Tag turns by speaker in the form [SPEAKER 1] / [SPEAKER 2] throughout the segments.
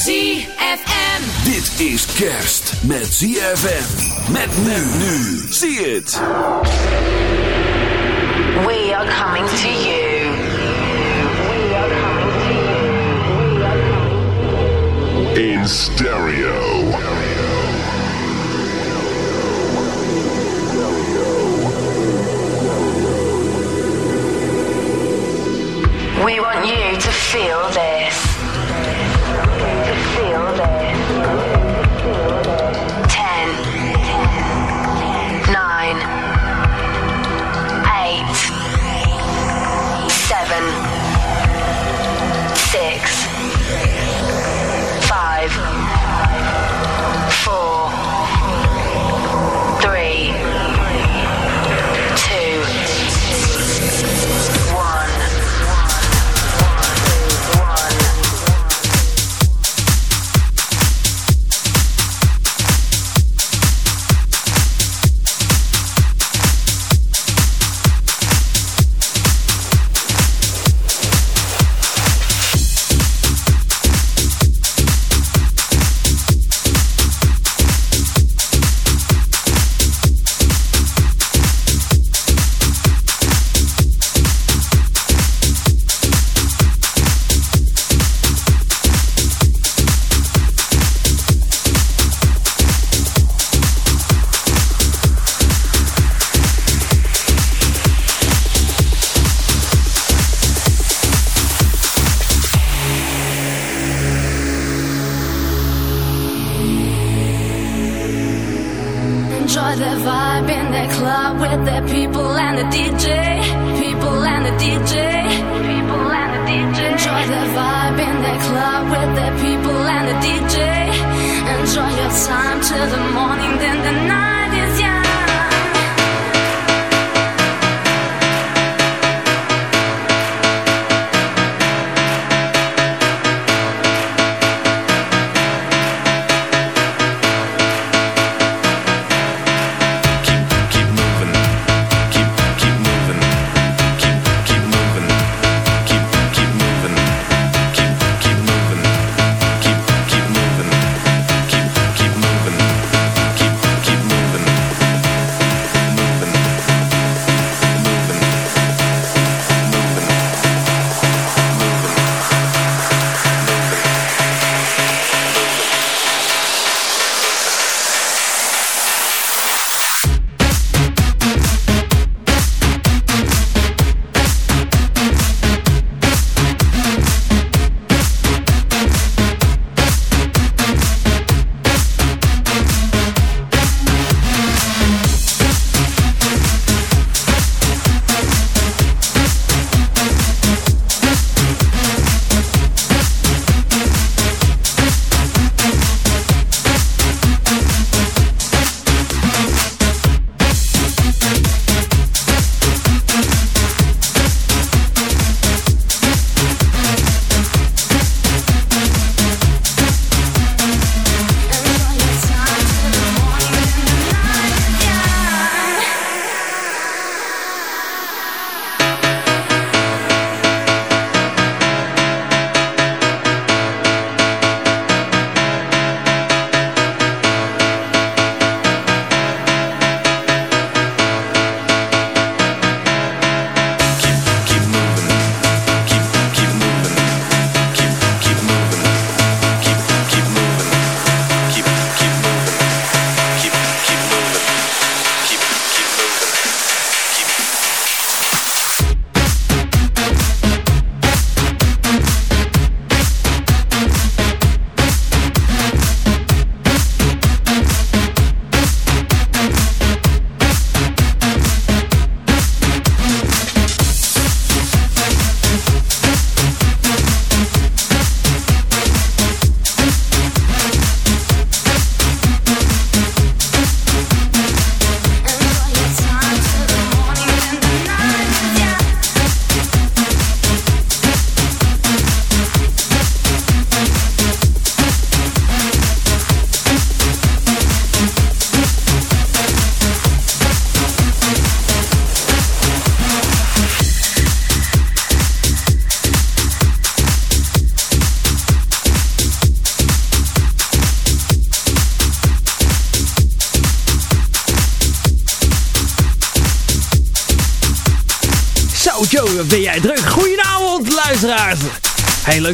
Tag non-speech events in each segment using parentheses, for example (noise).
[SPEAKER 1] ZFM.
[SPEAKER 2] Dit is kerst met ZFM. Met nu nu. Zie het.
[SPEAKER 3] We are coming to you. We are coming to
[SPEAKER 4] you. in
[SPEAKER 1] stereo.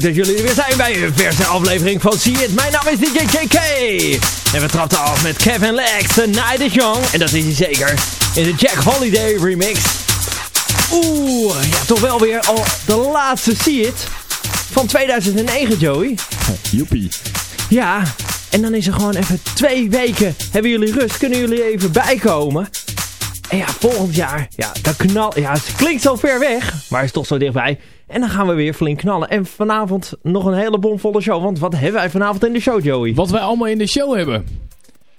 [SPEAKER 1] Leuk dat jullie er weer zijn bij een verse aflevering van See It. Mijn naam is DJ JK. En we trapten af met Kevin Lex, The Night is Young. En dat is hij zeker in de Jack Holiday remix. Oeh, ja toch wel weer al de laatste See It van 2009 Joey. (laughs)
[SPEAKER 5] Joepie.
[SPEAKER 1] Ja, en dan is er gewoon even twee weken. Hebben jullie rust? Kunnen jullie even bijkomen? En ja, volgend jaar, ja, dat knal, ja, het klinkt zo ver weg, maar is toch zo dichtbij. En dan gaan we weer flink knallen. En vanavond nog een hele bomvolle show, want wat hebben wij vanavond in de show, Joey?
[SPEAKER 5] Wat wij allemaal in de show hebben.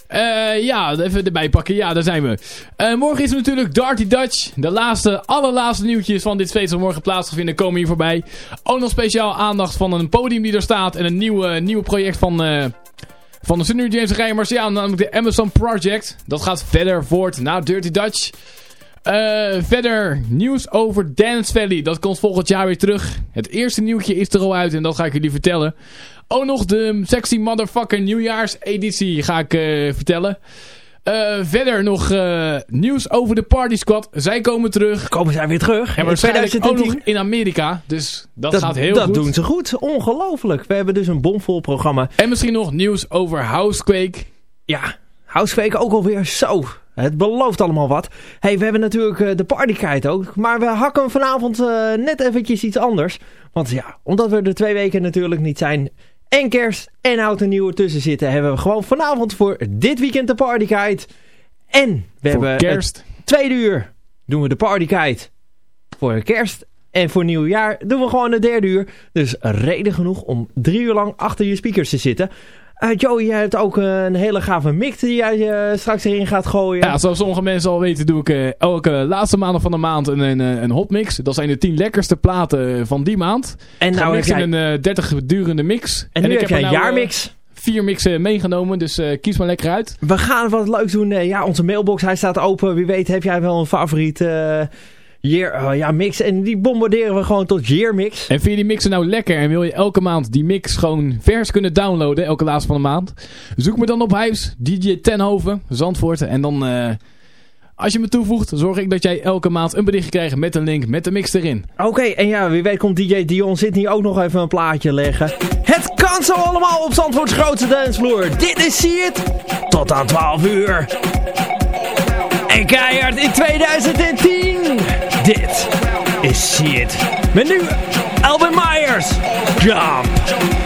[SPEAKER 5] Eh ja, even erbij pakken. Ja, daar zijn we. Eh, morgen is natuurlijk Darty Dutch. De laatste, allerlaatste nieuwtjes van dit feest dat morgen plaats gaat vinden komen hier voorbij. Ook nog speciaal aandacht van een podium die er staat. En een nieuwe, nieuwe project van, eh, van de Senior James Rijmers. Ja, namelijk de Amazon Project. Dat gaat verder voort naar Dirty Dutch. Eh, verder nieuws over Dance Valley. Dat komt volgend jaar weer terug. Het eerste nieuwtje is er al uit en dat ga ik jullie vertellen. Ook nog de Sexy Motherfucker nieuwjaarseditie ga ik eh, vertellen. Eh, verder nog nieuws over de Party Squad. Zij komen terug.
[SPEAKER 1] Komen zij weer terug?
[SPEAKER 5] En
[SPEAKER 1] in
[SPEAKER 5] waarschijnlijk ook
[SPEAKER 1] 2010?
[SPEAKER 5] nog in Amerika. Dus dat,
[SPEAKER 1] Dat,
[SPEAKER 5] gaat heel
[SPEAKER 1] dat
[SPEAKER 5] goed.
[SPEAKER 1] doen ze goed. Ongelooflijk. We hebben dus een bomvol programma.
[SPEAKER 5] En misschien nog nieuws over Housequake.
[SPEAKER 1] Ja, Housequake ook alweer zo. Het belooft allemaal wat. hey, we hebben natuurlijk eh, de partykite ook. Maar we hakken vanavond eh, net eventjes iets anders. Want ja, omdat we er twee weken natuurlijk niet zijn... en kerst en oud en nieuw ertussen zitten... hebben we gewoon vanavond voor dit weekend de partykite. En we
[SPEAKER 5] Voor
[SPEAKER 1] hebben
[SPEAKER 5] kerst.
[SPEAKER 1] tweede uur doen we de partykite voor kerst. En voor nieuwjaar doen we gewoon de derde uur. Dus reden genoeg om drie uur lang achter je speakers te zitten. Eh Joey, jij hebt ook een hele gave mix die jij eh, straks erin gaat gooien.
[SPEAKER 5] Ja, zoals sommige mensen al weten doe ik eh, elke laatste maandag van de maand een, een, een hotmix. Dat zijn de 10 lekkerste platen van die maand.
[SPEAKER 1] en
[SPEAKER 5] ga
[SPEAKER 1] nou heb jij,
[SPEAKER 5] in een eh, 30 durende mix.
[SPEAKER 1] en nu
[SPEAKER 5] ik
[SPEAKER 1] heb jij een
[SPEAKER 5] nou,
[SPEAKER 1] jaarmix.
[SPEAKER 5] vier mixen meegenomen, dus kies maar lekker uit.
[SPEAKER 1] We gaan wat leuks doen. Ja, onze mailbox, hij staat open. Wie weet heb jij wel een favoriet year, oh ja, mix. En die bombarderen we gewoon tot year mix.
[SPEAKER 5] En vind je die mixen nou lekker en wil je elke maand die mix gewoon vers kunnen downloaden, elke laatste van de maand? Zoek me dan op huis, DJ Tenhoven, Zandvoort. En dan, eh, als je me toevoegt, zorg ik dat jij elke maand een berichtje krijgt met een link met de mix erin.
[SPEAKER 1] Oké, en ja, wie weet komt DJ Dion Sydney ook nog even een plaatje leggen. Het kan zo allemaal op Zandvoorts grootste dancevloer. Dit is See It. Tot aan 12 uur. En keihard in 2010. Dit is See It. Met nu Alvin Myers. Jump.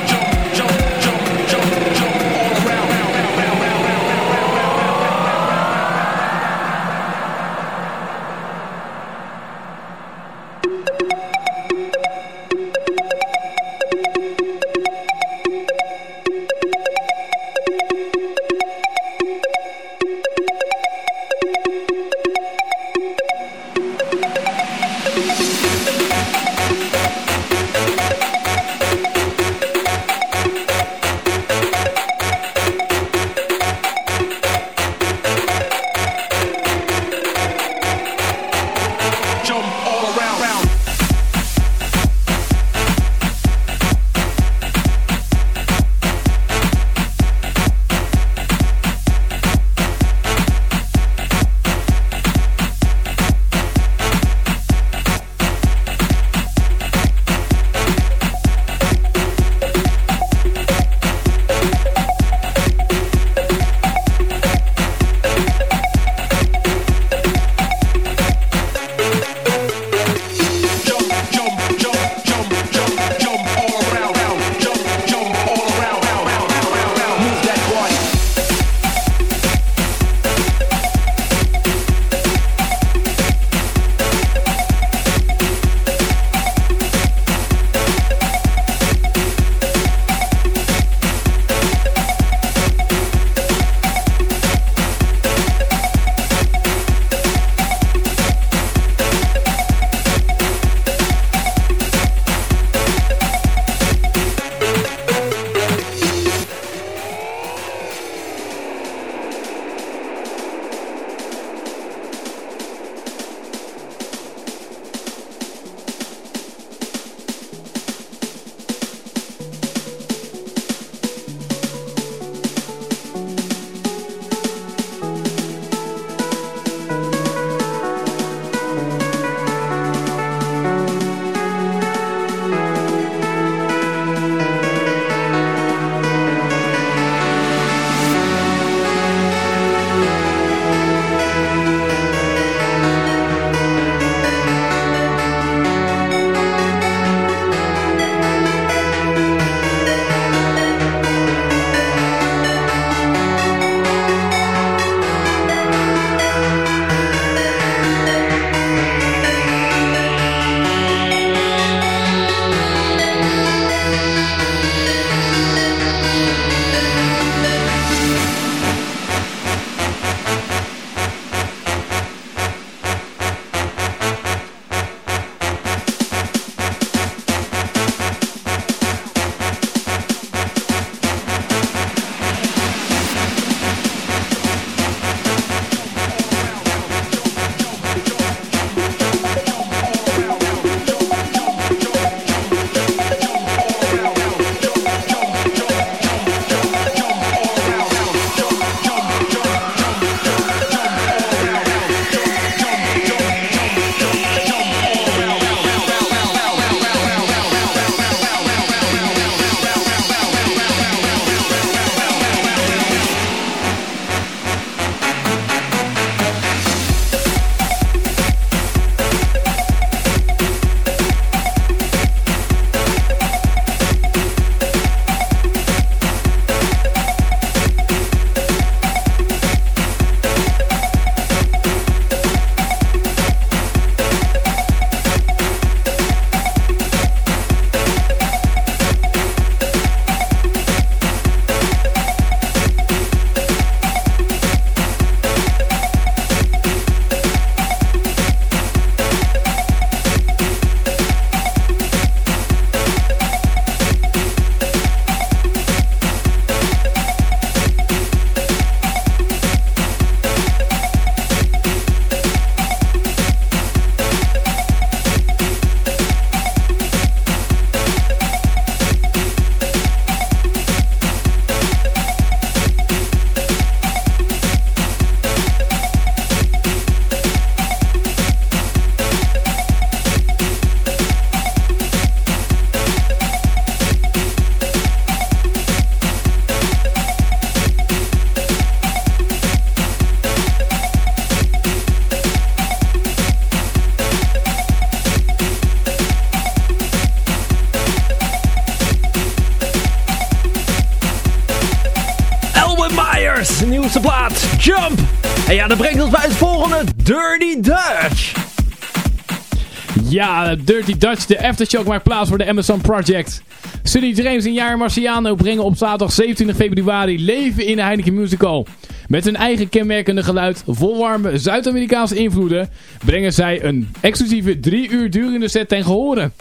[SPEAKER 1] Ja, Dirty Dutch,
[SPEAKER 5] de aftershock maakt plaats voor de Amazon Project. Sunny James en Jair Marciano brengen op zaterdag 27 februari leven in de Heineken Musical. Met hun eigen kenmerkende geluid, vol warme Zuid-Amerikaanse invloeden, brengen zij een exclusieve drie uur durende set ten gehore.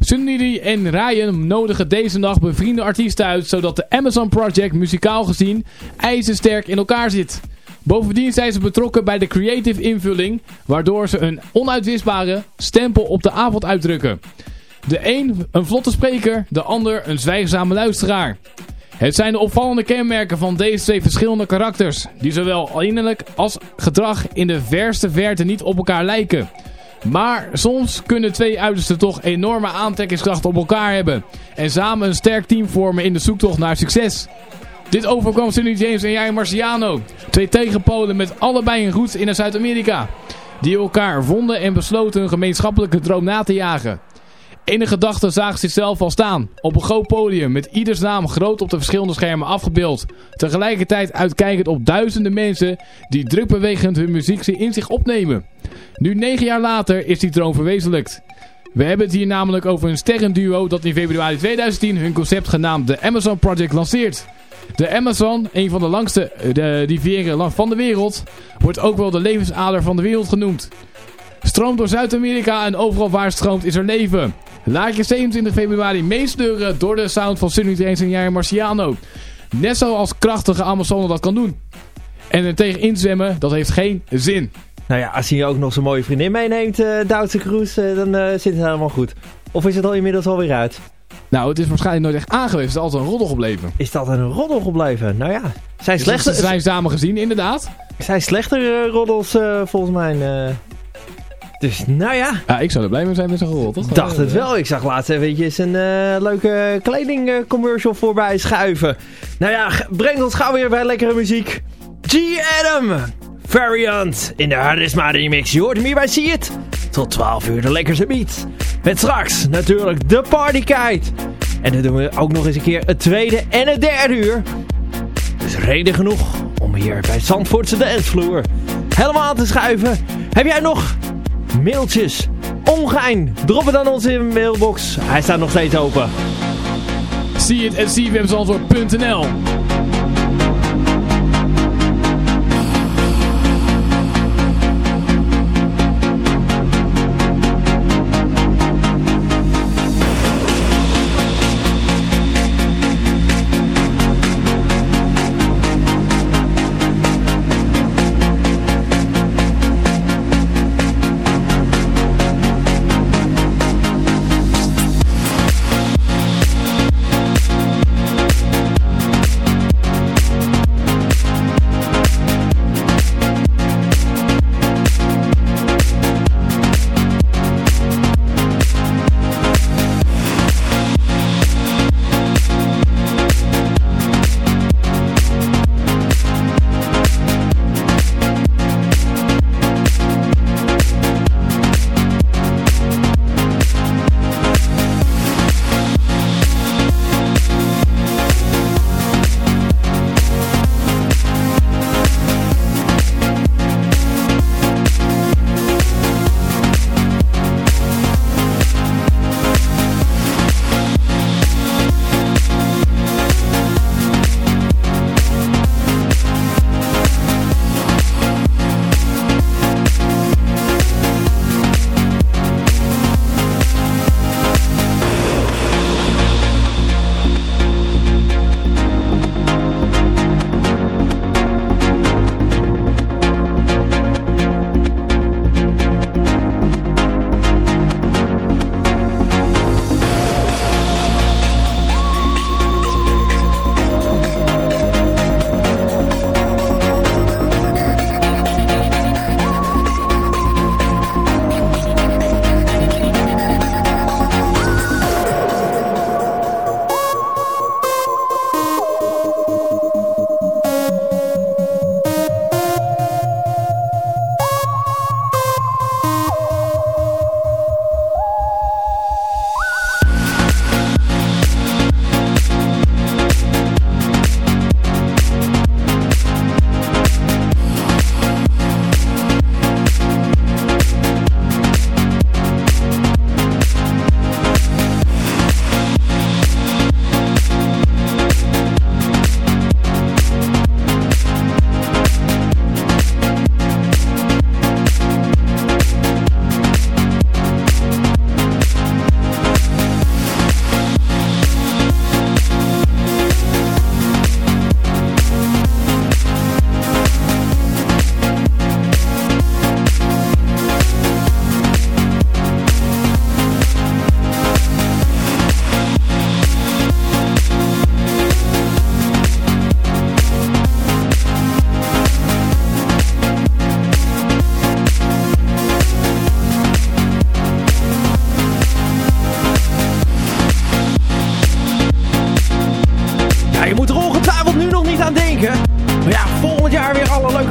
[SPEAKER 5] Sunny en Ryan nodigen deze nacht bevriende artiesten uit, zodat de Amazon Project muzikaal gezien ijzersterk in elkaar zit. Bovendien zijn ze betrokken bij de creative invulling, waardoor ze een onuitwisbare stempel op de avond uitdrukken. De een een vlotte spreker, de ander een zwijgzame luisteraar. Het zijn de opvallende kenmerken van deze twee verschillende karakters, die zowel innerlijk als gedrag in de verste verte niet op elkaar lijken. Maar soms kunnen twee uitersten toch enorme aantrekkingskracht op elkaar hebben en samen een sterk team vormen in de zoektocht naar succes. Dit overkwam Sunny James en Jair Marciano. Twee tegenpolen met allebei een roots in Zuid-Amerika. Die elkaar vonden en besloten hun gemeenschappelijke droom na te jagen. In de gedachte zagen ze zichzelf al staan. Op een groot podium met ieders naam groot op de verschillende schermen afgebeeld. Tegelijkertijd uitkijkend op duizenden mensen die drukbewegend hun muziek in zich opnemen. Nu negen jaar later is die droom verwezenlijkt. We hebben het hier namelijk over een sterrenduo dat in februari 2010 hun concept genaamd de Amazon Project lanceert. De Amazon, een van de langste de rivieren van de wereld, wordt ook wel de levensader van de wereld genoemd. Stroomt door Zuid-Amerika en overal waar stroomt is er leven. Laat je 27 februari meesleuren door de sound van Sunny James en Jair Marciano. Net zoals krachtige Amazone dat kan doen. En er tegen inzwemmen, dat heeft geen zin.
[SPEAKER 1] Nou ja, als hij ook nog zo'n mooie vriendin meeneemt, uh, Duitse Kroes, uh, dan zit het helemaal goed. Of is het al inmiddels alweer uit?
[SPEAKER 5] Nou, het is waarschijnlijk nooit echt aangewezen. Het is altijd een roddel gebleven.
[SPEAKER 1] Is dat een roddel gebleven? Nou ja. Zijn
[SPEAKER 5] dus
[SPEAKER 1] slechte...
[SPEAKER 5] Ze zijn samen gezien, inderdaad.
[SPEAKER 1] Zijn slechtere roddels volgens mij... Dus nou ja.
[SPEAKER 5] Ja, ik zou er blij mee zijn met zo'n rol, toch?
[SPEAKER 1] dacht het wel. Ik zag laatst eventjes een leuke kledingcommercial voorbij schuiven. Nou ja, breng ons gauw weer bij lekkere muziek. G. Adam. Variant in de Hardisma remix. Je hoort hem hier bij See It. Tot 12 uur de lekkerste beat. Met straks natuurlijk de partykite. En dan doen we ook nog eens een keer het tweede en het derde uur. Dus reden genoeg om hier bij Zandvoortse dancevloer helemaal aan te schuiven. Heb jij nog mailtjes, ongein, drop het aan ons in de mailbox. Hij staat nog steeds open.
[SPEAKER 5] Zie het en cwmzandvoort.nl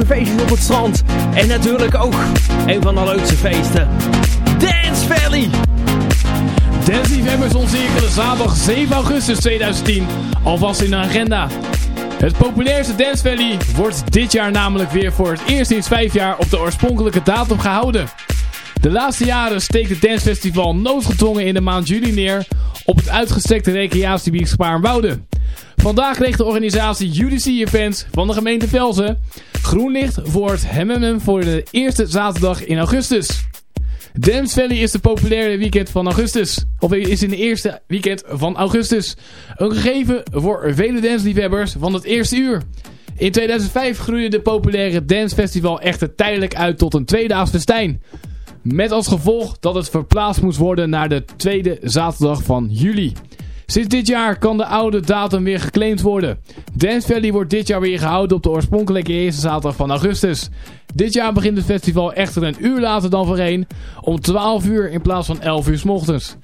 [SPEAKER 1] feestjes op het strand. En natuurlijk ook een van de leukste feesten. Dance Valley!
[SPEAKER 5] Dance-liefhebbers omcirkelen zaterdag 7 augustus 2010 alvast in de agenda. Het populairste Dance Valley wordt dit jaar namelijk weer voor het eerst in vijf jaar op de oorspronkelijke datum gehouden. De laatste jaren steekt het dancefestival noodgedwongen in de maand juli neer op het uitgestrekte recreatiegebied Spaarnwoude. Vandaag kreeg de organisatie UDC Events van de gemeente Velzen groen licht voor het HMM voor de eerste zaterdag in augustus. Dance Valley is de populaire weekend van augustus. Of is in de eerste weekend van augustus. Een gegeven voor vele dansliefhebbers van het eerste uur. In 2005 groeide de populaire dancefestival echter tijdelijk uit tot een tweedaags festijn. Met als gevolg dat het verplaatst moest worden naar de tweede zaterdag van juli. Sinds dit jaar kan de oude datum weer geclaimd worden. Dance Valley wordt dit jaar weer gehouden op de oorspronkelijke eerste zaterdag van augustus. Dit jaar begint het festival echter een uur later dan voorheen, om 12 uur in plaats van 11 uur s ochtends.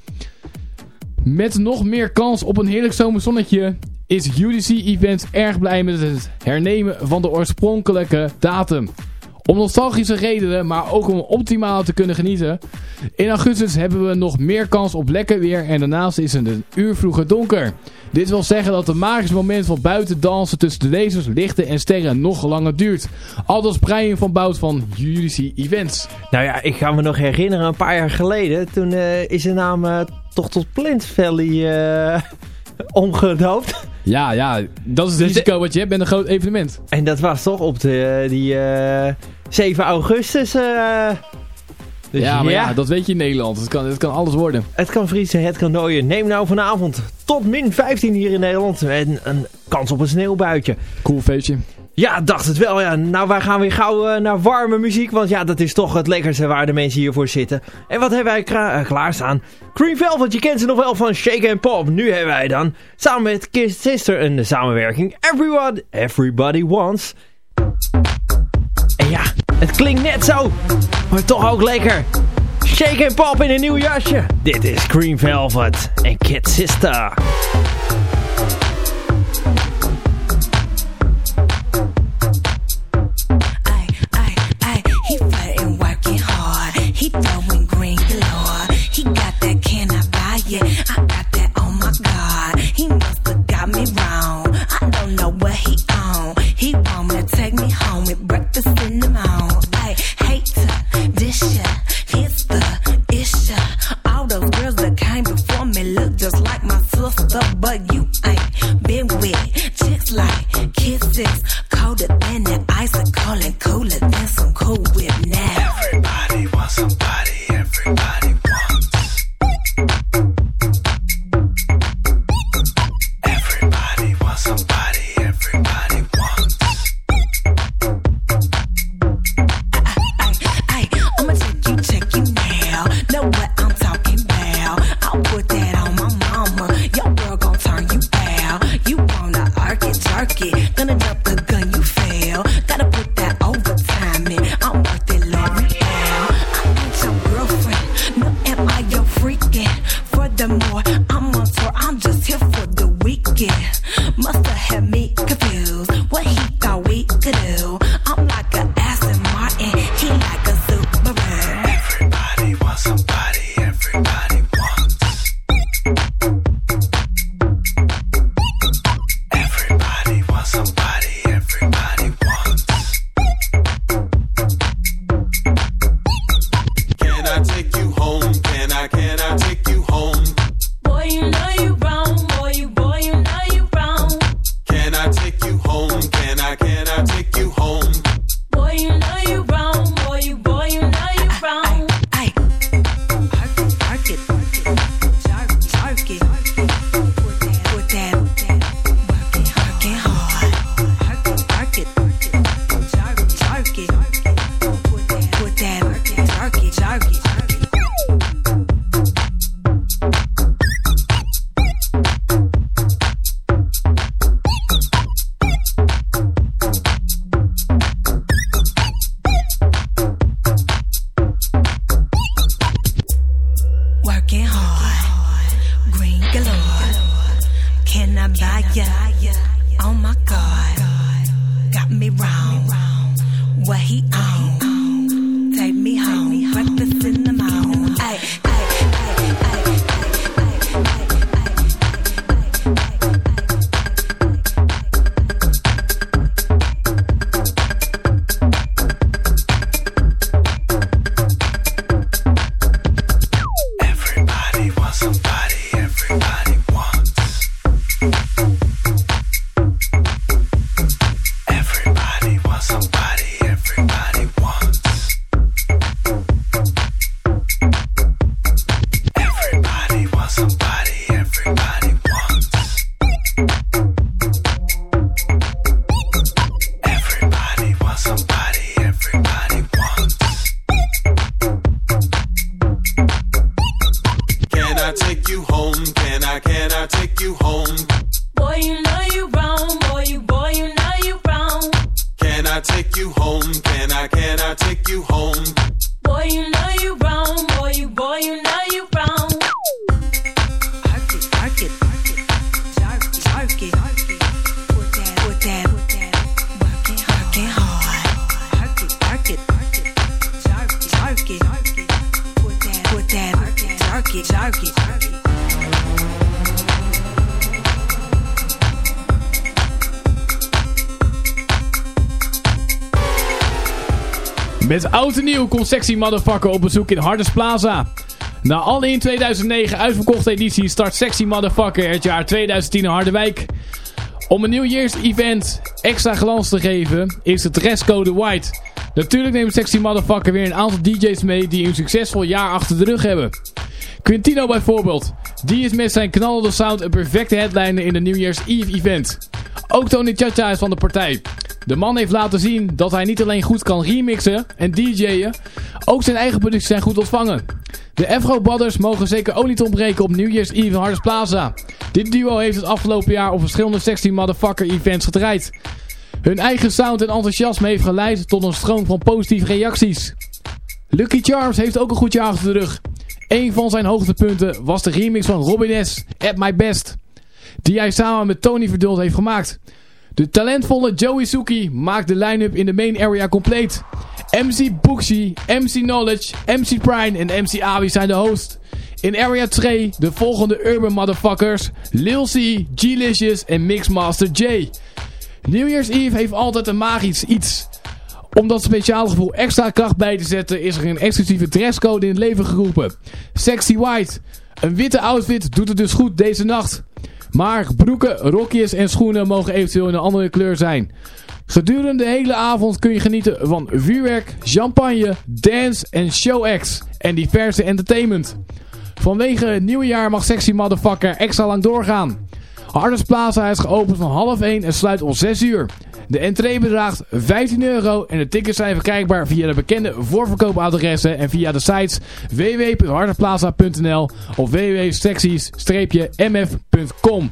[SPEAKER 5] Met nog meer kans op een heerlijk zomerzonnetje is UDC Events erg blij met het hernemen van de oorspronkelijke datum. Om nostalgische redenen, maar ook om optimaal te kunnen genieten. In augustus hebben we nog meer kans op lekker weer en daarnaast is het een uur vroeger donker. Dit wil zeggen dat het magische moment van buiten dansen tussen de lasers, lichten en sterren nog langer duurt. Aldus Brian van Bout van UDC Events.
[SPEAKER 1] Nou ja, ik ga me nog herinneren, een paar jaar geleden, toen eh, is de naam eh, toch tot Plant Valley eh, omgedoopt.
[SPEAKER 5] Ja, ja, dat is het risico wat je hebt bij een groot evenement.
[SPEAKER 1] En dat was toch op de, die eh 7 augustus. eh, dus
[SPEAKER 5] ja, maar ja. dat weet je in Nederland. Het kan, het kan alles worden.
[SPEAKER 1] Het kan vriezen, het kan dooien. Neem nou vanavond tot min 15 hier in Nederland. En een kans op een sneeuwbuitje.
[SPEAKER 5] Cool feestje.
[SPEAKER 1] Ja, dacht het wel. Ja. Nou, wij gaan weer gauw eh, naar warme muziek. Want ja, dat is toch het lekkerste waar de mensen hiervoor zitten. En wat hebben wij eh, klaarstaan? Cream Velvet, je kent ze nog wel van Shake and Pop. Nu hebben wij dan, samen met Kiss Sister, een samenwerking. Everyone, Everybody Wants. En ja, het klinkt net zo. Maar toch ook lekker. Shake and Pop in een nieuw jasje. Dit is Cream Velvet en Kid Sister.
[SPEAKER 5] Sexy Motherfucker op bezoek in Hardest Plaza. Na alle in 2009 uitverkochte edities start Sexy Motherfucker het jaar 2010 in Harderwijk. Om een nieuwjaars event extra glans te geven is de dresscode white. Natuurlijk neemt Sexy Motherfucker weer een aantal DJ's mee die een succesvol jaar achter de rug hebben. Quintino bijvoorbeeld. Die is met zijn knallende sound een perfecte headliner in de Nieuwjaars Eve event. Ook Tony Chacha is van de partij. De man heeft laten zien dat hij niet alleen goed kan remixen en DJ'en, ook zijn eigen producten zijn goed ontvangen. De Afro Brothers mogen zeker ook niet ontbreken op New Year's Eve in Hardest Plaza. Dit duo heeft het afgelopen jaar op verschillende 16 motherfucker events gedraaid. Hun eigen sound en enthousiasme heeft geleid tot een stroom van positieve reacties. Lucky Charms heeft ook een goed jaar achter de rug. Een van zijn hoogtepunten was de remix van Robin S. At My Best. Die hij samen met Tony Verdult heeft gemaakt. De talentvolle Joey Suki maakt de line-up in de main area compleet. MC Booksy, MC Knowledge, MC Prime en MC Awi zijn de host. In Area 2 de volgende Urban Motherfuckers, Lil C, G-Licious en Mixmaster J. New Year's Eve heeft altijd een magisch iets. Om dat speciale gevoel extra kracht bij te zetten is er een exclusieve dresscode in het leven geroepen. Sexy White. Een witte outfit doet het dus goed deze nacht. Maar broeken, rokjes en schoenen mogen eventueel in een andere kleur zijn. Gedurende de hele avond kun je genieten van vuurwerk, champagne, dance en showacts en diverse entertainment. Vanwege het nieuwe jaar mag Sexy Motherfucker extra lang doorgaan. Hardest Plaza is geopend van half 1 en sluit om 6 uur. De entree bedraagt 15 euro en de tickets zijn verkrijgbaar via de bekende voorverkoopadressen en via de sites www.hardestplaza.nl of www.sexies-mf.com.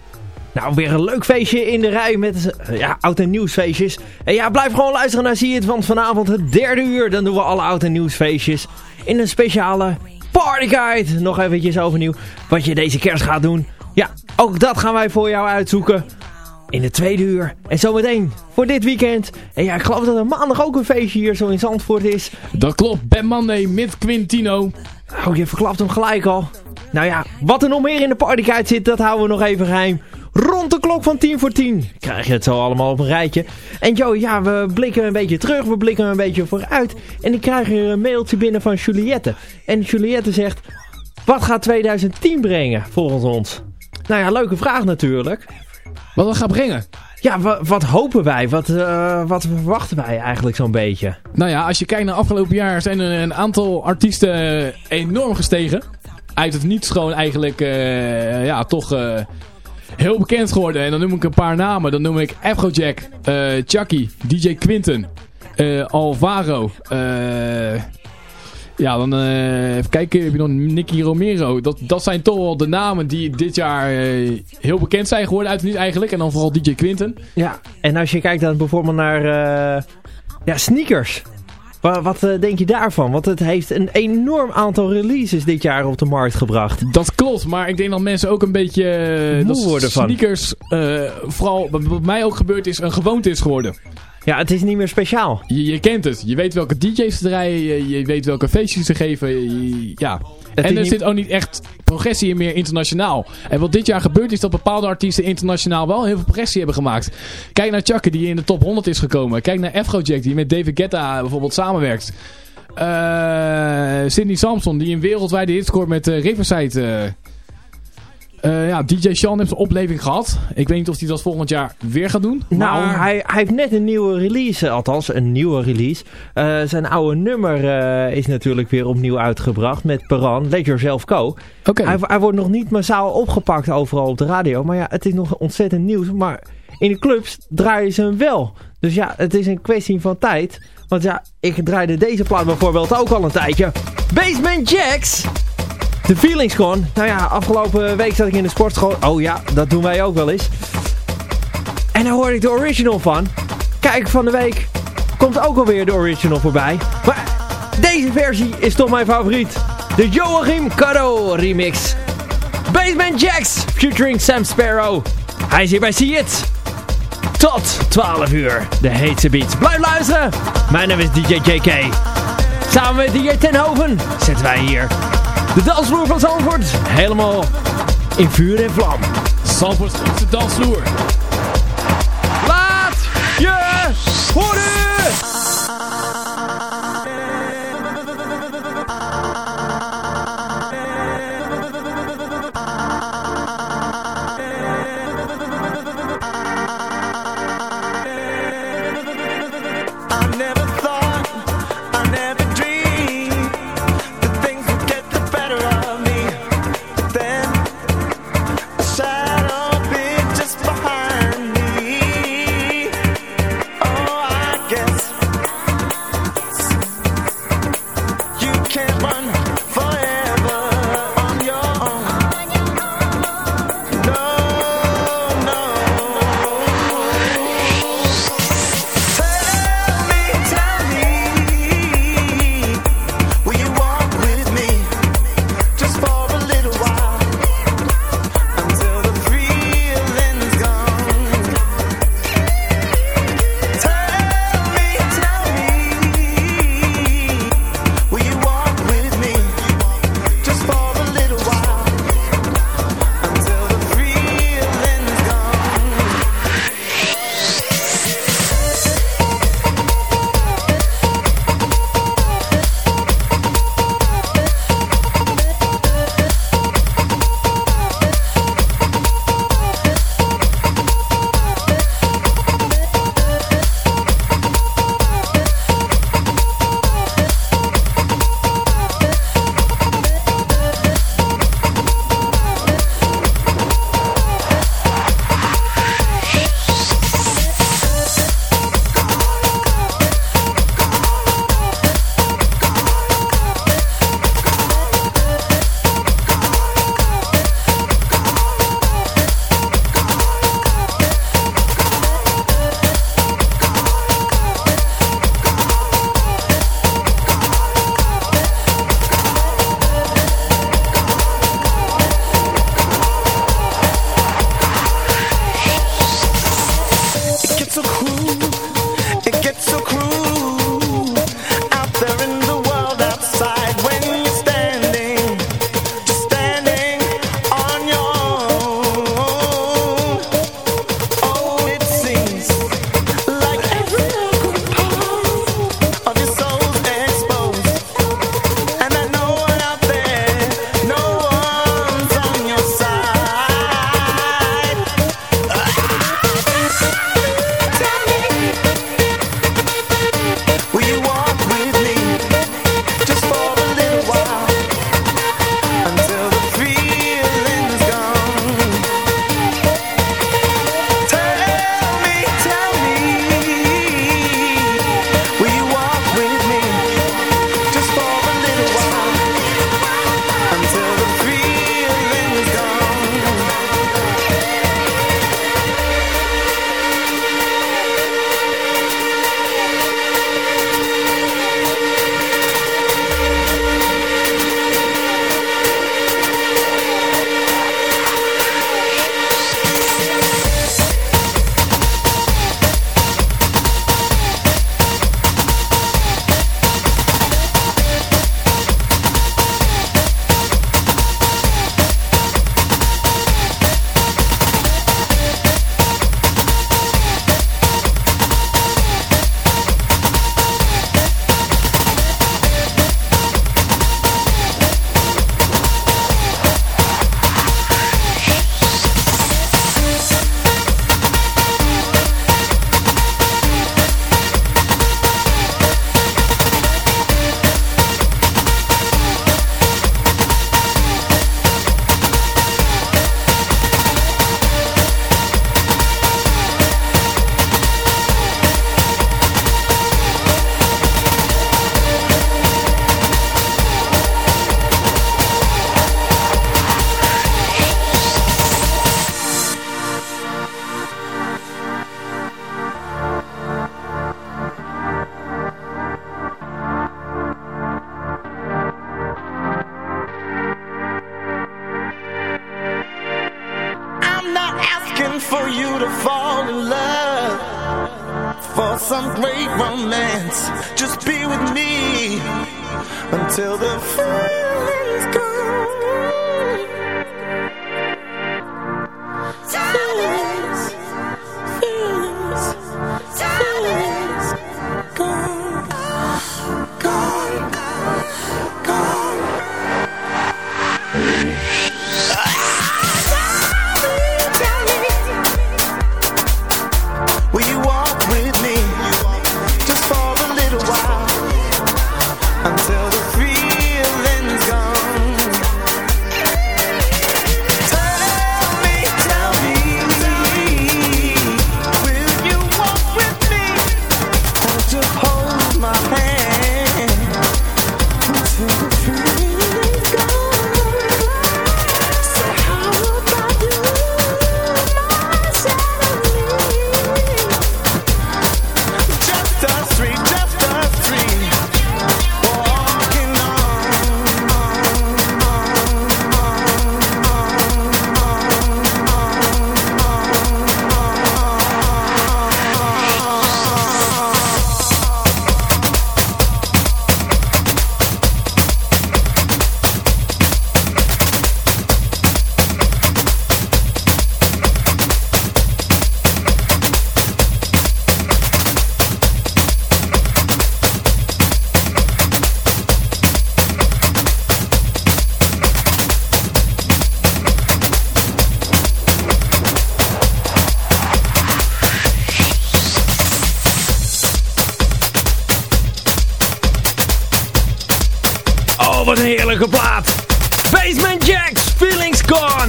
[SPEAKER 1] Nou, weer een leuk feestje in de rij met eh, ja, oud- en nieuwsfeestjes. En ja, blijf gewoon luisteren naar Zie het, want vanavond het derde uur, dan doen we alle oud- en nieuwsfeestjes in een speciale partyguide. Nog eventjes overnieuw wat je deze kerst gaat doen. Ja, ook dat gaan wij voor jou uitzoeken in de tweede uur. En zometeen voor dit weekend. En ja, ik geloof dat er maandag ook een feestje hier zo in Zandvoort is.
[SPEAKER 5] Dat klopt, Ben Monday met Quintino.
[SPEAKER 1] Oh, je verklapt hem gelijk al. Nou ja, wat er nog meer in de partyguide zit, dat houden we nog even geheim. Rond de klok van 10 voor 10 krijg je het zo allemaal op een rijtje. En Joe, ja, we blikken een beetje terug, we blikken een beetje vooruit. En ik krijg hier een mailtje binnen van Juliette. En Juliette zegt, wat gaat 2010 brengen volgens ons? Nou ja, leuke vraag natuurlijk.
[SPEAKER 5] Wat dat gaat brengen?
[SPEAKER 1] Ja, wa- wat hopen wij? Wat, eh, wat verwachten wij eigenlijk zo'n beetje?
[SPEAKER 5] Nou ja, als je kijkt naar afgelopen jaar zijn er een aantal artiesten eh, enorm gestegen. Uit het niets gewoon eigenlijk, eh, ja, toch heel bekend geworden. En dan noem ik een paar namen. Dan noem ik Afrojack, Chucky, DJ Quinten, Alvaro. eh, ja, dan eh, even kijken. Heb je nog Nicky Romero. Dat, dat zijn toch wel de namen die dit jaar eh, heel bekend zijn geworden uit eigenlijk. En dan vooral DJ Quinten.
[SPEAKER 1] Ja, en als je kijkt dan bijvoorbeeld naar eh, ja, sneakers. Wa- Wat, eh, denk je daarvan? Want het heeft een enorm aantal releases dit jaar op de markt gebracht.
[SPEAKER 5] Dat klopt, maar ik denk dat mensen ook een beetje...
[SPEAKER 1] Moe
[SPEAKER 5] dat
[SPEAKER 1] worden van.
[SPEAKER 5] sneakers, vooral wat wat mij ook gebeurd is, een gewoonte is geworden.
[SPEAKER 1] Ja, het is niet meer speciaal.
[SPEAKER 5] Je, je kent het. Je weet welke DJ's ze draaien. Je, je weet welke feestjes ze geven. je- ja.
[SPEAKER 1] Het
[SPEAKER 5] en er zit ook niet echt progressie in meer internationaal. En wat dit jaar gebeurt is dat bepaalde artiesten internationaal wel heel veel progressie hebben gemaakt. Kijk naar Chucky die in de top 100 is gekomen. Kijk naar Afrojack die met David Guetta bijvoorbeeld samenwerkt. Eh Sidney Samson die een wereldwijde hit scoort met eh, Riverside. eh. Eh, ja, DJ Sean heeft een opleving gehad. Ik weet niet of hij dat volgend jaar weer gaat doen.
[SPEAKER 1] Nou,
[SPEAKER 5] maar-
[SPEAKER 1] hij, hij heeft net een nieuwe release, althans een nieuwe release. Eh, zijn oude nummer eh, is natuurlijk weer opnieuw uitgebracht met Peran, Let Yourself Go.
[SPEAKER 5] Oké.
[SPEAKER 1] Hij, hij wordt nog niet massaal opgepakt overal op de radio, maar ja, het is nog ontzettend nieuws. Maar in de clubs draaien ze hem wel. Dus ja, het is een kwestie van tijd. Want ja, ik draaide deze plaat bijvoorbeeld ook al een tijdje. Basement Jacks! The Feelings Gone. Nou ja, afgelopen week zat ik in de sportschool. Oh ja, dat doen wij ook wel eens. En daar hoorde ik de original van. Kijk, van de week komt ook alweer de original voorbij. Maar deze versie is toch mijn favoriet. De Joachim Caro remix. Basement Jacks featuring Sam Sparrow. Hij is hier bij See It. Tot 12 uur. De heetste beats. Blijf luisteren. Mijn naam is DJ JK. Samen met DJ Tenhoven zetten wij hier de dansvloer van Zandvoort helemaal in vuur en vlam.
[SPEAKER 5] Zandvoort's grootste dansvloer.
[SPEAKER 1] Laat je horen!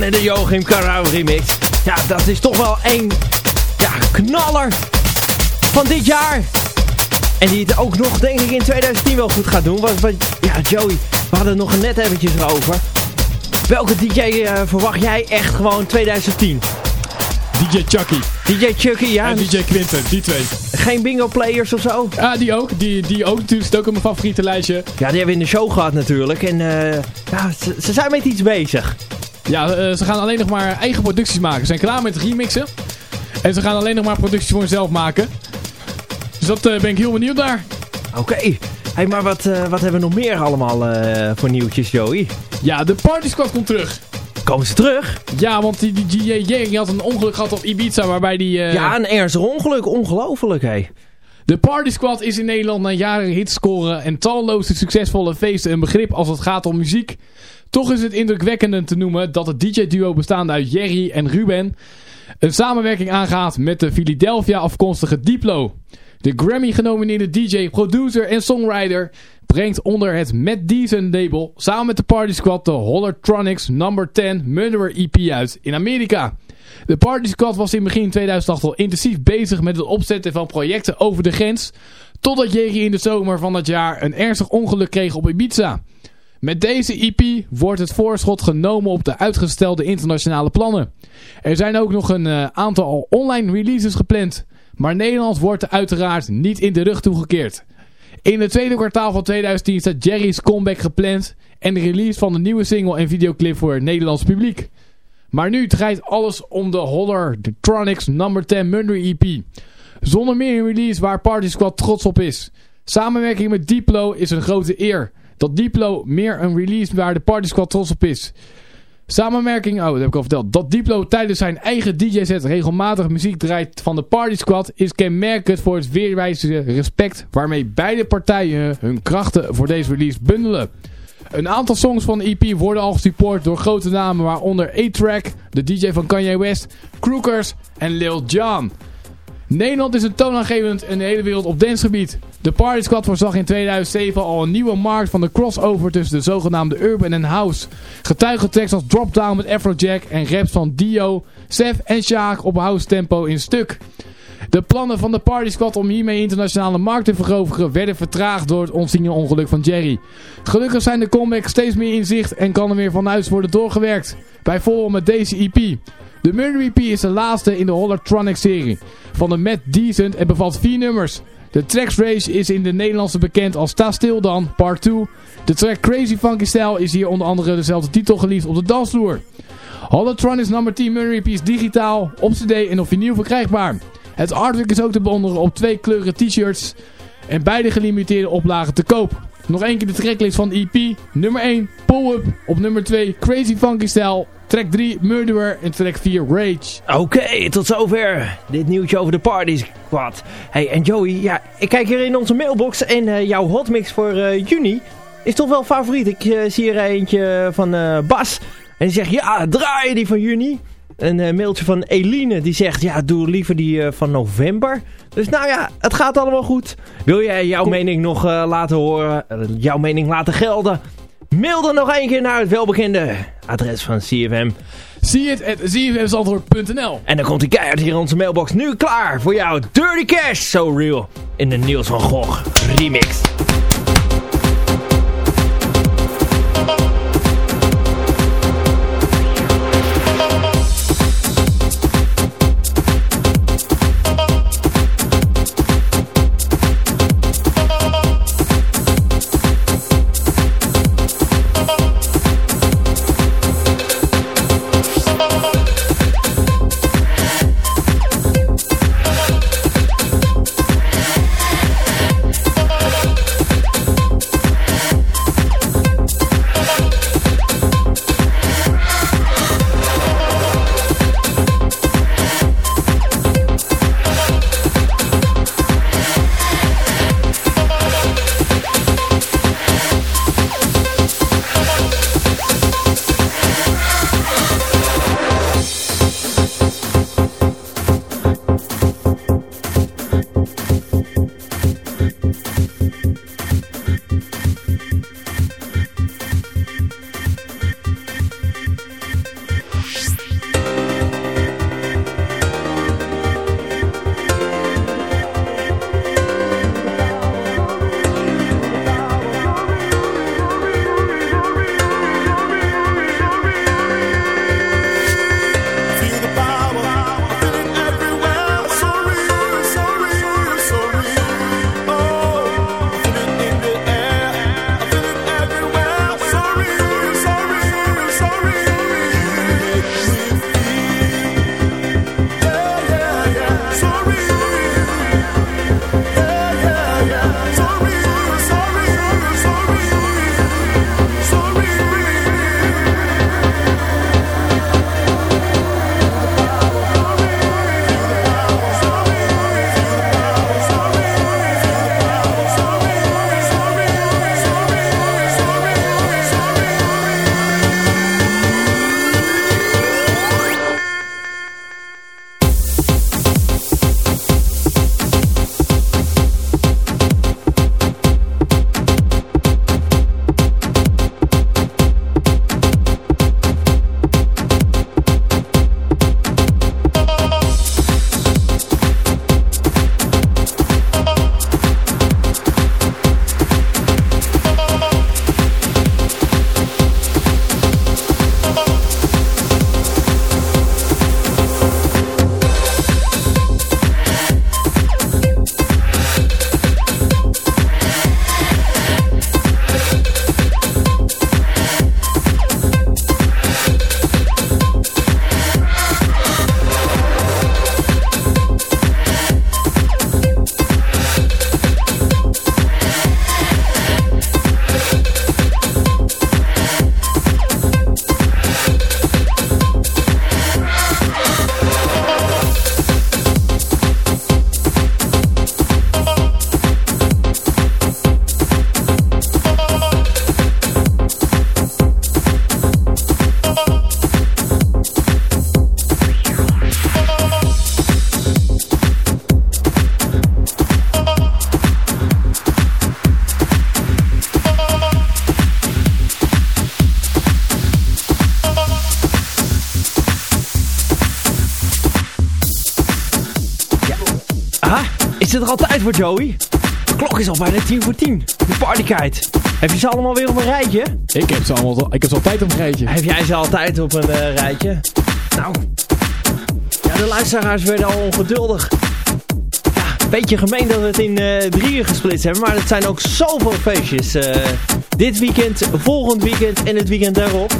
[SPEAKER 1] En de Joachim Karau remix. Ja, dat is toch wel een ja, knaller van dit jaar. En die het ook nog, denk ik, in 2010 wel goed gaat doen. Want, want ja, Joey, we hadden het nog net eventjes over. Welke DJ eh, verwacht jij echt gewoon 2010?
[SPEAKER 5] DJ Chucky.
[SPEAKER 1] DJ Chucky, ja.
[SPEAKER 5] En DJ Quinten, die twee.
[SPEAKER 1] Geen bingo players of zo?
[SPEAKER 5] Ah, die ook. Die, die ook natuurlijk. Zit ook op mijn favoriete lijstje.
[SPEAKER 1] Ja, die hebben we in de show gehad natuurlijk. En eh, ja, ze, ze zijn met iets bezig.
[SPEAKER 5] Ja, eh, ze gaan alleen nog maar eigen producties maken. Ze zijn klaar met remixen. En ze gaan alleen nog maar producties voor zichzelf maken. Dus dat eh, ben ik heel benieuwd naar.
[SPEAKER 1] Oké. Hey, maar wat, eh, wat hebben we nog meer allemaal voor nieuwtjes, Joey?
[SPEAKER 5] Ja, de Party Squad komt terug.
[SPEAKER 1] Komen ze terug?
[SPEAKER 5] Ja, want die, die, die Jerry had een ongeluk gehad op Ibiza waarbij die...
[SPEAKER 1] Ja, een ernstig ongeluk. Ongelooflijk, hé.
[SPEAKER 5] De Party Squad is in Nederland na jaren hitscoren en talloze succesvolle feesten een begrip als het gaat om muziek. Toch is het indrukwekkend te noemen dat het DJ-duo bestaande uit Jerry en Ruben een samenwerking aangaat met de Philadelphia afkomstige Diplo. De Grammy-genomineerde DJ, producer en songwriter brengt onder het Matt Decent label samen met de Party Squad de Hollertronics Number 10 Murderer EP uit in Amerika. De Party Squad was in begin 2008 al intensief bezig met het opzetten van projecten over de grens, totdat Jerry in de zomer van dat jaar een ernstig ongeluk kreeg op Ibiza. Met deze EP wordt het voorschot genomen op de uitgestelde internationale plannen. Er zijn ook nog een eh, aantal online releases gepland, maar Nederland wordt uiteraard niet in de rug toegekeerd. In het tweede kwartaal van 2010 staat Jerry's comeback gepland en de release van de nieuwe single en videoclip voor het Nederlands publiek. Maar nu draait alles om de Holler The Tronics Number 10 Murder EP. Zonder meer een release waar Party Squad trots op is. Samenwerking met Diplo is een grote eer. Dat Diplo meer een release waar de Party Squad trots op is. Samenwerking, oh dat heb ik al verteld. Dat Diplo tijdens zijn eigen DJ-set regelmatig muziek draait van de Party Squad is kenmerkend voor het weerwijze respect waarmee beide partijen hun krachten voor deze release bundelen. Een aantal songs van de EP worden al gesupport door grote namen waaronder A-Track, de DJ van Kanye West, Crookers en Lil Jon. Nederland is een toonaangevend in de hele wereld op dancegebied. De Party Squad voorzag in 2007 al een nieuwe markt van de crossover tussen de zogenaamde urban en house. Getuigen tracks als Drop Down met Afrojack en raps van Dio, Sef en Sjaak op house tempo in stuk. De plannen van de Party Squad om hiermee internationale markt te veroveren werden vertraagd door het onziene ongeluk van Jerry. Gelukkig zijn de comebacks steeds meer in zicht en kan er weer vanuit worden doorgewerkt. Bijvoorbeeld met deze EP. De Murder EP is de laatste in de Hollertronic serie van de Matt Decent en bevat vier nummers. De Tracks Race is in de Nederlandse bekend als Sta Stil Dan, part 2. De track Crazy Funky Style is hier onder andere dezelfde titel geliefd op de dansvloer. Holotron is nummer 10 Murray Piece digitaal, op cd en op vinyl verkrijgbaar. Het artwork is ook te bewonderen op twee kleuren t-shirts en beide gelimiteerde oplagen te koop. Nog één keer de tracklist van EP. Nummer 1 Pull Up, op nummer 2 Crazy Funky Style, track 3 Murderer en track 4 Rage.
[SPEAKER 1] Oké, tot zover. Dit nieuwtje over de parties. Wat? Hey, en Joey, ja, ik kijk hier in onze mailbox en eh, jouw hotmix voor eh, juni is toch wel favoriet. Ik eh, zie er eentje van Bas en die zegt, ja, draai die van juni. Een eh, mailtje van Eline die zegt, ja, doe liever die eh, van november. Dus nou ja, het gaat allemaal goed. Wil jij jouw mening nog eh, laten horen, jouw mening laten gelden? Mail dan nog één keer naar het welbekende adres van CFM.
[SPEAKER 5] Zie het at zfmzandvoort.nl
[SPEAKER 1] En dan komt die keihard hier in onze mailbox nu klaar voor jou. Dirty Cash, So Real. In de Niels van Gogh remix.
[SPEAKER 6] Er al tijd voor Joey? De klok is al bijna tien voor tien. De partykite. Heb je ze allemaal weer op een rijtje?
[SPEAKER 5] Ik heb ze allemaal, ik heb ze altijd op een rijtje.
[SPEAKER 1] Heb jij ze altijd op een eh, rijtje? Nou, ja, de luisteraars werden al ongeduldig. Ja, een beetje gemeen dat we het in eh, drieën gesplitst hebben, maar het zijn ook zoveel feestjes. eh, dit weekend, volgend weekend en het weekend daarop.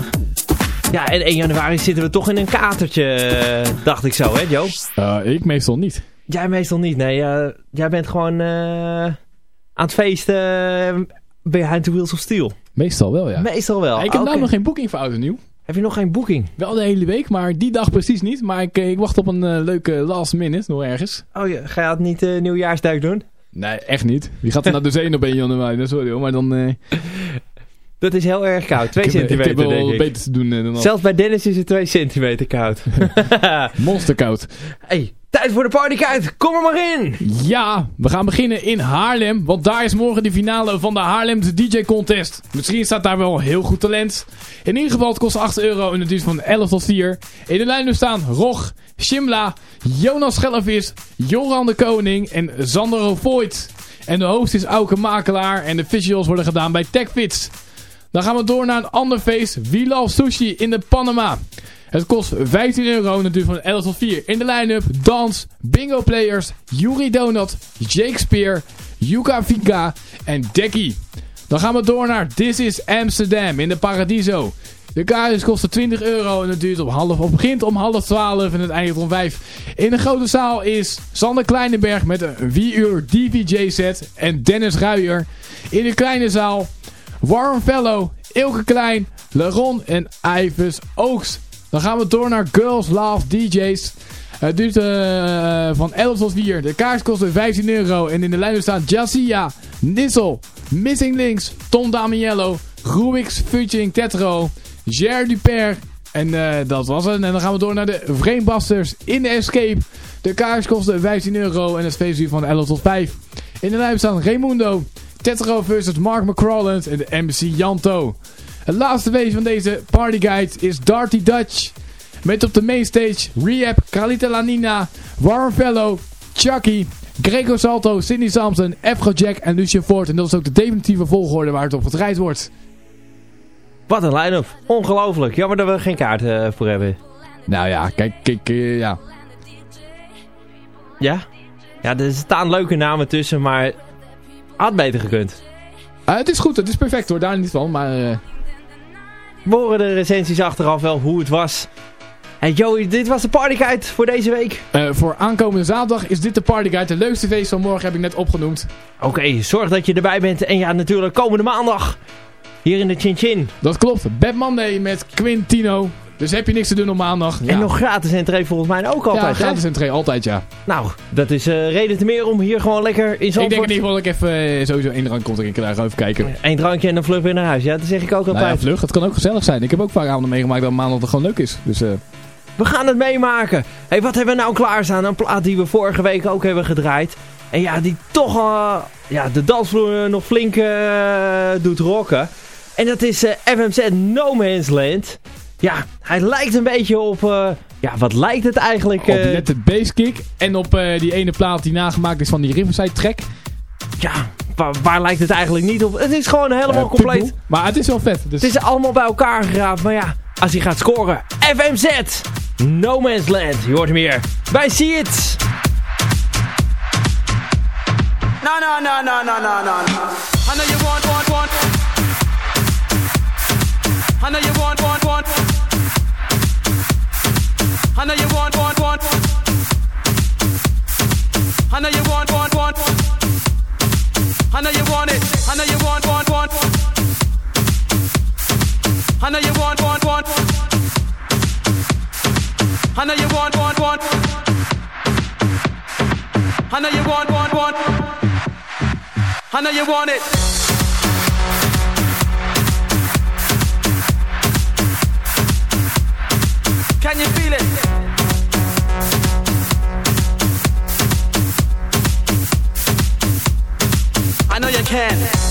[SPEAKER 1] Ja, en 1 januari zitten we toch in een katertje, dacht ik zo, hè Joe?
[SPEAKER 5] Eh, ik meestal niet.
[SPEAKER 1] Jij meestal niet, nee. eh, jij bent gewoon eh, aan het feesten eh, behind the wheels of steel.
[SPEAKER 5] Meestal wel, ja.
[SPEAKER 1] Meestal wel.
[SPEAKER 5] ik heb nou nog geen boeking voor oud en nieuw.
[SPEAKER 1] Heb je nog geen boeking?
[SPEAKER 5] Wel de hele week, maar die dag precies niet. Maar ik, ik wacht op een leuke last minute nog ergens.
[SPEAKER 1] Oh, je, ga je het niet nieuwjaarsduik doen?
[SPEAKER 5] Nee, echt niet. Die gaat er naar de zee op 1 januari. Sorry hoor, maar dan...
[SPEAKER 1] Dat is heel erg koud. 2
[SPEAKER 5] ik heb,
[SPEAKER 1] centimeter,
[SPEAKER 5] ik heb wel
[SPEAKER 1] denk ik.
[SPEAKER 5] beter te doen dan.
[SPEAKER 1] Zelfs bij Dennis is het 2 centimeter koud. (laughs) (laughs)
[SPEAKER 5] Monsterkoud.
[SPEAKER 1] hey, tijd voor de partykuit. Kom er maar in.
[SPEAKER 5] Ja, we gaan beginnen in Haarlem. Want daar is morgen de finale van de Haarlemse DJ Contest. Misschien staat daar wel heel goed talent. In ieder geval, het kost 8 euro en het duurt van 11 tot 4. In de lijnen staan Rog, Shimla, Jonas Schellevis, Joran de Koning en Sander Voigt. En de host is Auke Makelaar en de visuals worden gedaan bij TechFits. Dan gaan we door naar een ander feest. We Sushi in de Panama. Het kost 15 euro en het duurt van 11 tot 4. In de line-up Dans, Bingo Players, Yuri Donut, Shakespeare, Yuka Vika en Dekkie. Dan gaan we door naar This is Amsterdam in de Paradiso. De kaartjes kosten 20 euro en het duurt om half, of begint om half 12 en het eindigt om 5. In de grote zaal is Sander Kleinenberg met een 4 uur DVJ set en Dennis Ruijer. In de kleine zaal Warren Fellow, Ilke Klein, Leron en Ivis Oaks. Dan gaan we door naar Girls Love DJs. Het duurt eh, van 11 tot 4. De kaart kost 15 euro. En in de lijnen staan Jazia, Nissel, Missing Links, Tom Damiello, Ruix featuring Tetro, Jer Duper. En eh, dat was het. En dan gaan we door naar de Vreembusters in de Escape. De kaart kost 15 euro en het feest duurt van 11 tot 5. In de lijnen staan Raimundo, Tetro versus Mark McCrawland en de MC Janto. Het laatste wees van deze partyguide is Darty Dutch. Met op de mainstage Rehab, Carlita Lanina, Warren Fellow, Chucky, Greco Salto, Sidney Sampson, Afrojack en Lucien Ford. En dat is ook de definitieve volgorde waar het op gedraaid wordt.
[SPEAKER 1] Wat een line-up. Ongelooflijk. Jammer dat we geen kaart eh, voor hebben.
[SPEAKER 5] Nou ja, kijk, kijk, eh, ja.
[SPEAKER 1] Ja? Ja, er staan leuke namen tussen, maar had beter gekund.
[SPEAKER 5] Eh, het is goed, het is perfect hoor, daar niet van. Maar
[SPEAKER 1] horen de recensies achteraf wel hoe het was. Hey Joey, dit was de partyguide voor deze week.
[SPEAKER 5] eh, voor aankomende zaterdag is dit de partyguide. De leukste feest van morgen heb ik net opgenoemd.
[SPEAKER 1] Oké, zorg dat je erbij bent. En ja, natuurlijk komende maandag. Hier in de Chin Chin.
[SPEAKER 5] Dat klopt, Bad Monday met Quintino. Dus heb je niks te doen op maandag. Ja.
[SPEAKER 1] En nog gratis entree volgens mij ook altijd.
[SPEAKER 5] ja,
[SPEAKER 1] hè?
[SPEAKER 5] gratis entree, altijd ja.
[SPEAKER 1] Nou, dat is eh, reden te meer om hier gewoon lekker in
[SPEAKER 5] Ik denk
[SPEAKER 1] Zandvoort...
[SPEAKER 5] in ieder geval dat ik even eh, sowieso één drank komt en ik daar even kijken.
[SPEAKER 1] Eén drankje en dan vlug weer naar huis. Ja, dat zeg ik ook
[SPEAKER 5] Nou
[SPEAKER 1] altijd.
[SPEAKER 5] ja, vlug. Het kan ook gezellig zijn. Ik heb ook vaak avonden meegemaakt dat maandag het gewoon leuk is. Dus eh,
[SPEAKER 1] We gaan het meemaken. hey, wat hebben we nou klaarstaan? Een plaat die we vorige week ook hebben gedraaid. En ja, die toch eh, ja, de dansvloer nog flink doet rocken. En dat is FMZ No Man's Land. Ja, hij lijkt een beetje op... eh, ja, wat lijkt het eigenlijk?
[SPEAKER 5] op
[SPEAKER 1] eh,
[SPEAKER 5] net de basskick en op eh, die ene plaat die nagemaakt is van die Riverside track.
[SPEAKER 1] ja, waar, waar lijkt het eigenlijk niet op? Het is gewoon helemaal compleet.
[SPEAKER 5] Pitbull. Maar het is wel vet. Dus
[SPEAKER 1] Het is allemaal bij elkaar geraapt. Maar ja, als hij gaat scoren. FMZ. No Man's Land. Je hoort hem hier. Wij zien het.
[SPEAKER 6] No, no, no, no, no, no, no. I know you want, want, I know you want, want, want. I know you want, want, want. I know you want it. Can you feel it? I know you can.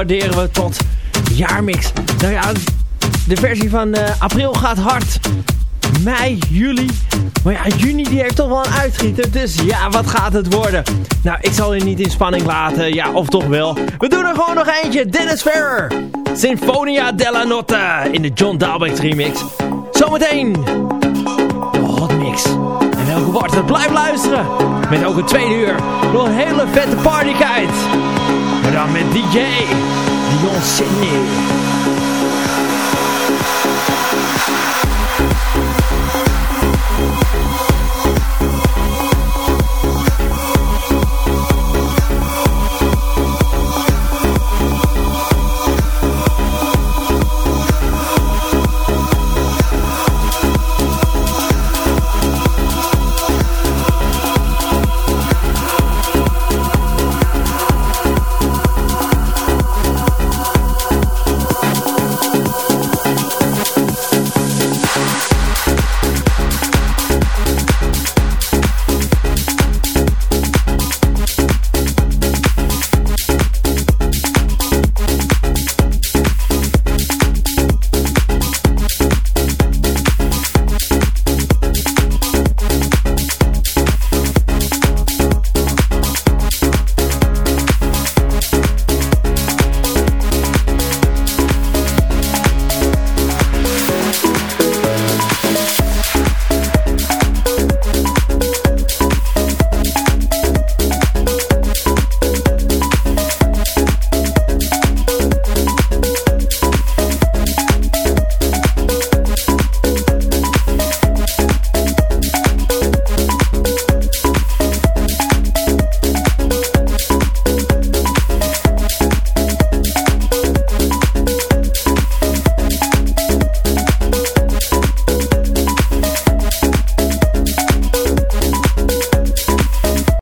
[SPEAKER 1] Erin? En bombarderen we tot jaarmix. Nou ja, de versie van eh, april gaat hard. Mei, juli. Maar ja, juni die heeft toch wel een uitschieter. Dus ja, wat gaat het worden? Nou, ik zal je niet in spanning laten. Ja, of toch wel. We doen er gewoon nog eentje. Dennis Ferrer. Sinfonia della Notte. In de John Dalbeck remix. Zometeen. De hotmix. En Elke Warter, blijf luisteren. Met ook een tweede uur. Nog een hele vette partykite. En dan met DJ Dion Sidney.